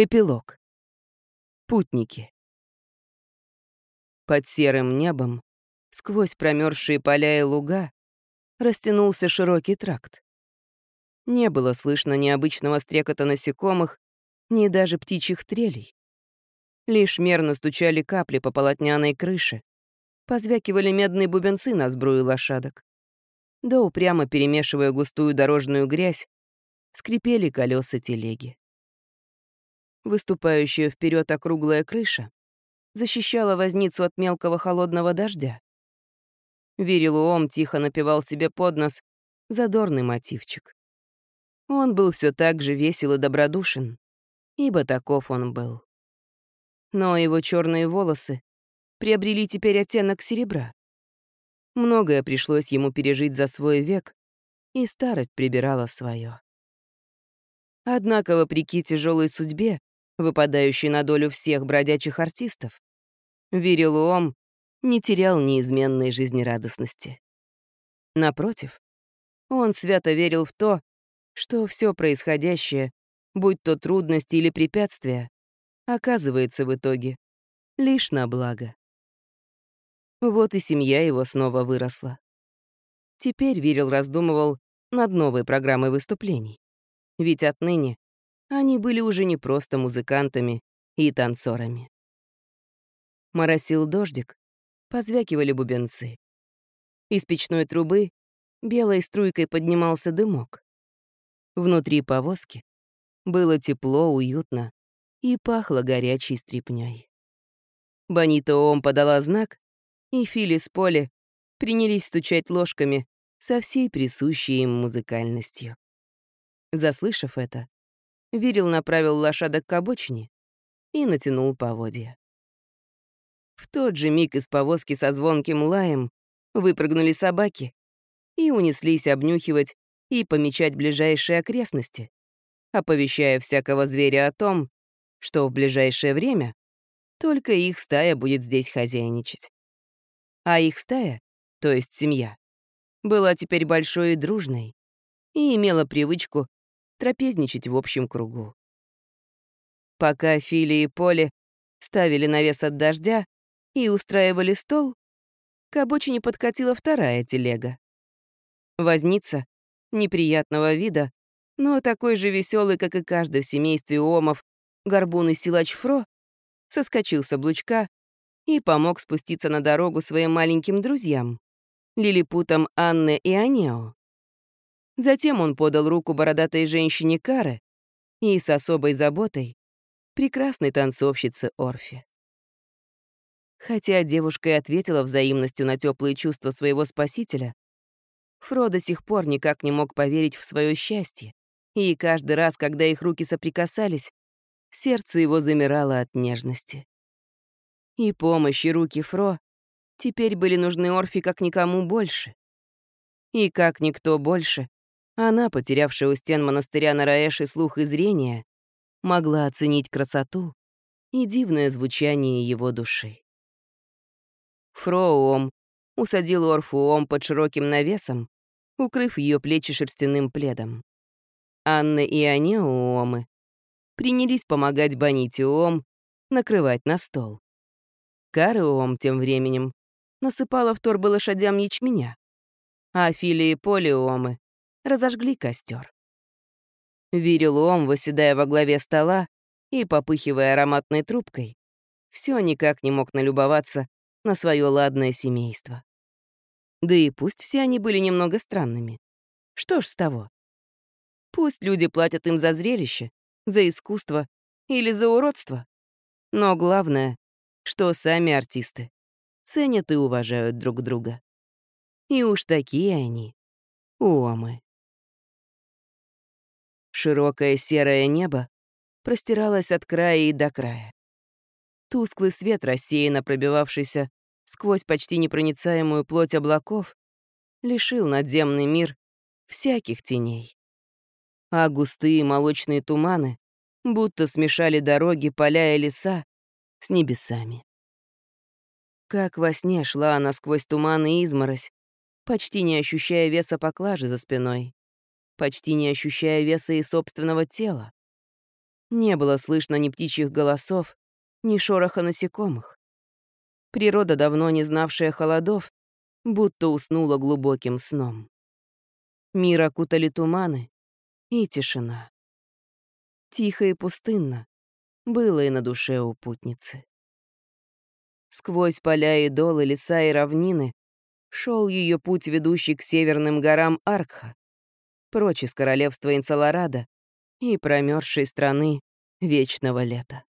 Эпилог. Путники. Под серым небом, сквозь промерзшие поля и луга, растянулся широкий тракт. Не было слышно ни обычного стрекота насекомых, ни даже птичьих трелей. Лишь мерно стучали капли по полотняной крыше, позвякивали медные бубенцы на сбрую лошадок. Да упрямо перемешивая густую дорожную грязь, скрипели колеса телеги. Выступающая вперед округлая крыша защищала возницу от мелкого холодного дождя. Вирилуом тихо напевал себе под нос задорный мотивчик. Он был все так же весел и добродушен, ибо таков он был. Но его черные волосы приобрели теперь оттенок серебра. Многое пришлось ему пережить за свой век, и старость прибирала свое. Однако, вопреки тяжелой судьбе, выпадающий на долю всех бродячих артистов, Вирилуом не терял неизменной жизнерадостности. Напротив, он свято верил в то, что все происходящее, будь то трудности или препятствия, оказывается в итоге лишь на благо. Вот и семья его снова выросла. Теперь Вирил раздумывал над новой программой выступлений. Ведь отныне они были уже не просто музыкантами и танцорами. Моросил дождик, позвякивали бубенцы. Из печной трубы белой струйкой поднимался дымок. Внутри повозки было тепло, уютно и пахло горячей стрипней. Бонита Ом подала знак, и Фили с Поли принялись стучать ложками со всей присущей им музыкальностью. Заслышав это, Вирил направил лошадок к обочине и натянул поводья. В тот же миг из повозки со звонким лаем выпрыгнули собаки и унеслись обнюхивать и помечать ближайшие окрестности, оповещая всякого зверя о том, что в ближайшее время только их стая будет здесь хозяйничать. А их стая, то есть семья, была теперь большой и дружной и имела привычку трапезничать в общем кругу. Пока Фили и Поле ставили навес от дождя и устраивали стол, к обочине подкатила вторая телега. Возница, неприятного вида, но такой же веселый, как и каждый в семействе Омов, горбун и силач Фро, соскочил с облучка и помог спуститься на дорогу своим маленьким друзьям, лилипутам Анне и Анео. Затем он подал руку бородатой женщине Каре и с особой заботой прекрасной танцовщице Орфе. Хотя девушка и ответила взаимностью на теплые чувства своего спасителя, Фро до сих пор никак не мог поверить в свое счастье, и каждый раз, когда их руки соприкасались, сердце его замирало от нежности. И помощь, и руки Фро теперь были нужны Орфе как никому больше. И как никто больше, она, потерявшая у стен монастыря на Раэше слух и зрение, могла оценить красоту и дивное звучание его души. Фроуом усадил Орфуом под широким навесом, укрыв ее плечи шерстяным пледом. Анна и Анеуомы принялись помогать Бонитиуом накрывать на стол. Кареуом тем временем насыпала в торбы лошадям ячменя, а Фили и Полиомы разожгли костер. Вирилуом, восседая во главе стола и попыхивая ароматной трубкой, все никак не мог налюбоваться на свое ладное семейство. Да и пусть все они были немного странными. Что ж с того? Пусть люди платят им за зрелище, за искусство или за уродство. Но главное, что сами артисты ценят и уважают друг друга. И уж такие они, уомы. Широкое серое небо простиралось от края и до края. Тусклый свет, рассеянно пробивавшийся сквозь почти непроницаемую плоть облаков, лишил надземный мир всяких теней. А густые молочные туманы будто смешали дороги, поля и леса с небесами. Как во сне шла она сквозь туман и изморозь, почти не ощущая веса поклажи за спиной почти не ощущая веса и собственного тела. Не было слышно ни птичьих голосов, ни шороха насекомых. Природа, давно не знавшая холодов, будто уснула глубоким сном. Мир окутали туманы и тишина. Тихо и пустынно было и на душе у путницы. Сквозь поля и долы, леса и равнины шел ее путь, ведущий к северным горам Аркха, прочь из королевства Инцеларада и промерзшей страны вечного лета.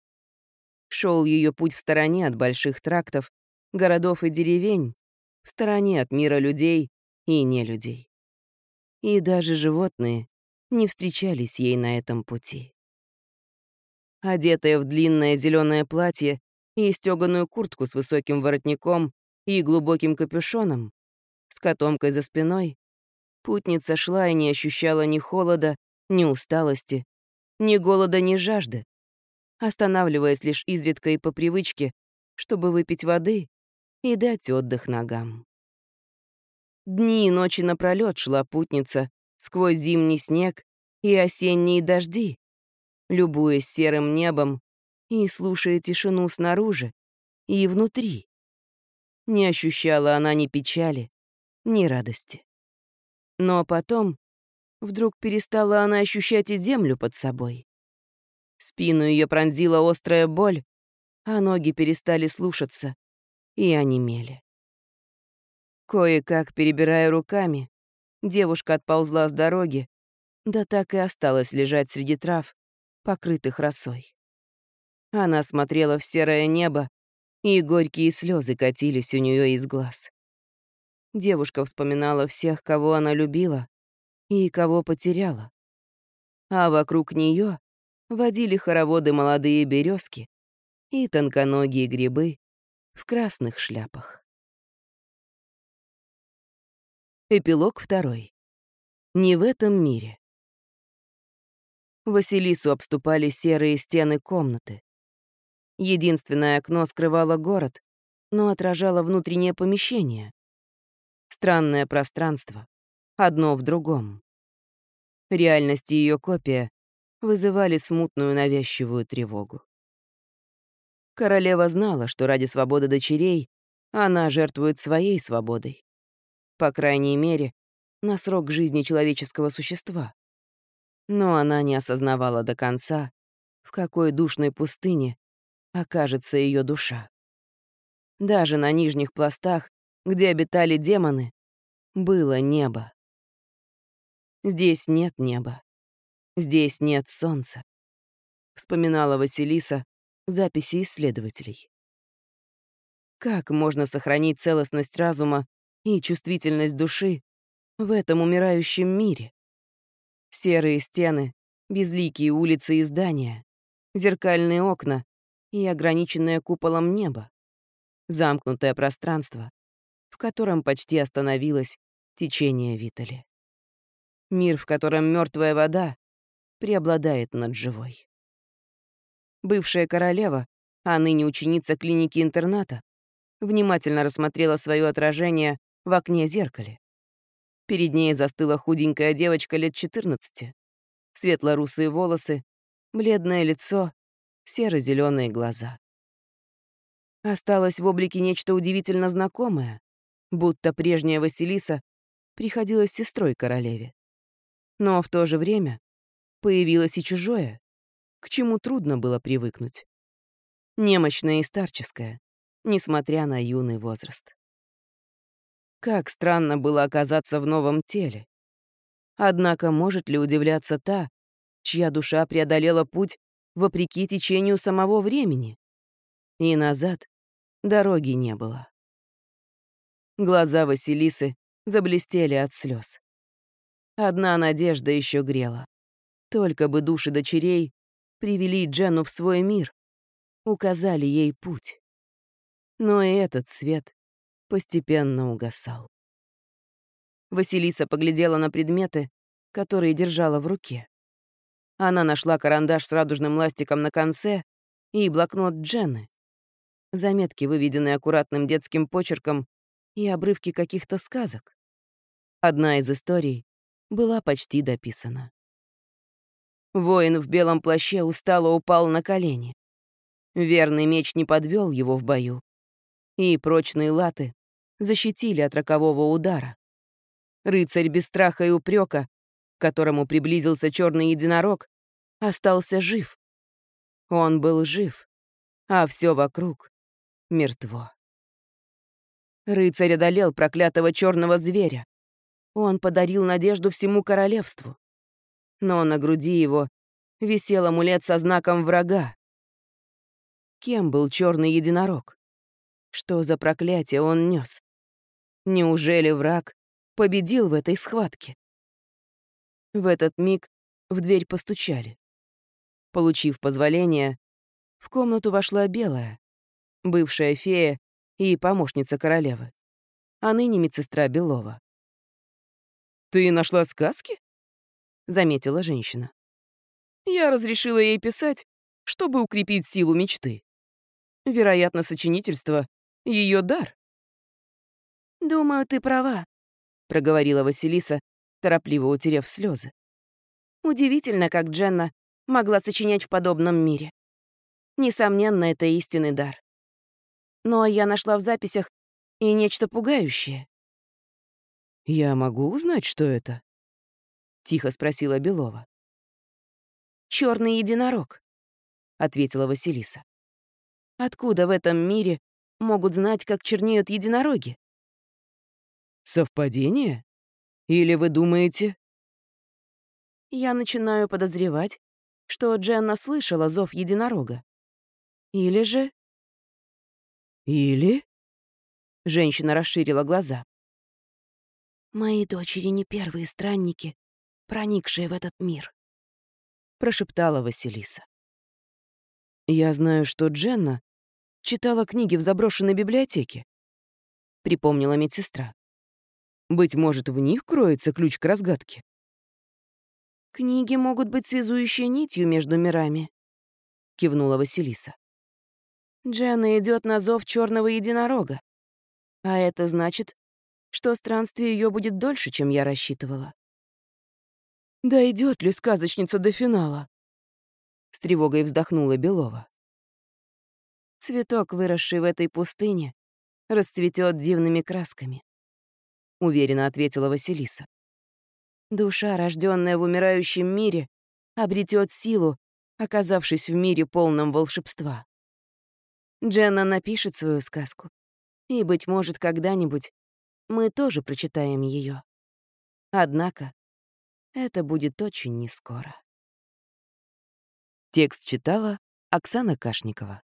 Шел ее путь в стороне от больших трактов, городов и деревень, в стороне от мира людей и нелюдей. И даже животные не встречались ей на этом пути. Одетая в длинное зеленое платье и стеганую куртку с высоким воротником и глубоким капюшоном, с котомкой за спиной, путница шла и не ощущала ни холода, ни усталости, ни голода, ни жажды, останавливаясь лишь изредка и по привычке, чтобы выпить воды и дать отдых ногам. Дни и ночи напролёт шла путница сквозь зимний снег и осенние дожди, любуясь серым небом и слушая тишину снаружи и внутри. Не ощущала она ни печали, ни радости. Но потом вдруг перестала она ощущать и землю под собой. Спину ее пронзила острая боль, а ноги перестали слушаться и онемели. Кое-как, перебирая руками, девушка отползла с дороги, да так и осталась лежать среди трав, покрытых росой. Она смотрела в серое небо, и горькие слезы катились у нее из глаз. Девушка вспоминала всех, кого она любила и кого потеряла. А вокруг нее водили хороводы молодые березки и тонконогие грибы в красных шляпах. Эпилог второй. Не в этом мире. Василису обступали серые стены комнаты. Единственное окно скрывало город, но отражало внутреннее помещение. Странное пространство, одно в другом. Реальность и ее копия вызывали смутную навязчивую тревогу. Королева знала, что ради свободы дочерей она жертвует своей свободой. По крайней мере, на срок жизни человеческого существа. Но она не осознавала до конца, в какой душной пустыне окажется ее душа. Даже на нижних пластах, где обитали демоны, было небо. Здесь нет неба. Здесь нет солнца. Вспоминала Василиса записи исследователей. Как можно сохранить целостность разума и чувствительность души в этом умирающем мире? Серые стены, безликие улицы и здания, зеркальные окна и ограниченное куполом небо, замкнутое пространство, в котором почти остановилось течение Витали. Мир, в котором мертвая вода преобладает над живой. Бывшая королева, а ныне ученица клиники-интерната, внимательно рассмотрела свое отражение в окне зеркале. Перед ней застыла худенькая девочка лет 14. Светло-русые волосы, бледное лицо, серо зеленые глаза. Осталось в облике нечто удивительно знакомое, будто прежняя Василиса приходилась сестрой королеве. Но в то же время появилось и чужое, к чему трудно было привыкнуть. Немощное и старческое, несмотря на юный возраст. Как странно было оказаться в новом теле. Однако может ли удивляться та, чья душа преодолела путь вопреки течению самого времени? И назад дороги не было. Глаза Василисы заблестели от слез. Одна надежда еще грела. Только бы души дочерей привели Джену в свой мир, указали ей путь. Но и этот свет постепенно угасал. Василиса поглядела на предметы, которые держала в руке. Она нашла карандаш с радужным ластиком на конце и блокнот Дженны. Заметки, выведенные аккуратным детским почерком, и обрывки каких-то сказок. Одна из историй была почти дописана. Воин в белом плаще устало упал на колени. Верный меч не подвел его в бою, и прочные латы защитили от рокового удара. Рыцарь без страха и упрека, к которому приблизился черный единорог, остался жив. Он был жив, а все вокруг мертво. Рыцарь одолел проклятого черного зверя. Он подарил надежду всему королевству. Но на груди его висел амулет со знаком врага. Кем был черный единорог? Что за проклятие он нес? Неужели враг победил в этой схватке? В этот миг в дверь постучали. Получив позволение, в комнату вошла белая, бывшая фея и помощница королевы, а ныне медсестра Белова. «Ты нашла сказки?» — заметила женщина. «Я разрешила ей писать, чтобы укрепить силу мечты. Вероятно, сочинительство — ее дар». «Думаю, ты права», — проговорила Василиса, торопливо утерев слезы. «Удивительно, как Дженна могла сочинять в подобном мире. Несомненно, это истинный дар. Но я нашла в записях и нечто пугающее. «Я могу узнать, что это?» — тихо спросила Белова. Черный единорог», — ответила Василиса. «Откуда в этом мире могут знать, как чернеют единороги?» «Совпадение? Или вы думаете...» Я начинаю подозревать, что Дженна слышала зов единорога. Или же... Или? Женщина расширила глаза. Мои дочери не первые странники, проникшие в этот мир, прошептала Василиса. Я знаю, что Дженна читала книги в заброшенной библиотеке, припомнила медсестра. Быть может, в них кроется ключ к разгадке. Книги могут быть связующей нитью между мирами, кивнула Василиса. Дженна идет на зов черного единорога. А это значит, что странствие ее будет дольше, чем я рассчитывала. Дойдет ли сказочница до финала? С тревогой вздохнула Белова. Цветок, выросший в этой пустыне, расцветет дивными красками, уверенно ответила Василиса. Душа, рожденная в умирающем мире, обретет силу, оказавшись в мире полном волшебства. Дженна напишет свою сказку. И, быть может, когда-нибудь мы тоже прочитаем ее. Однако это будет очень нескоро. Текст читала Оксана Кашникова.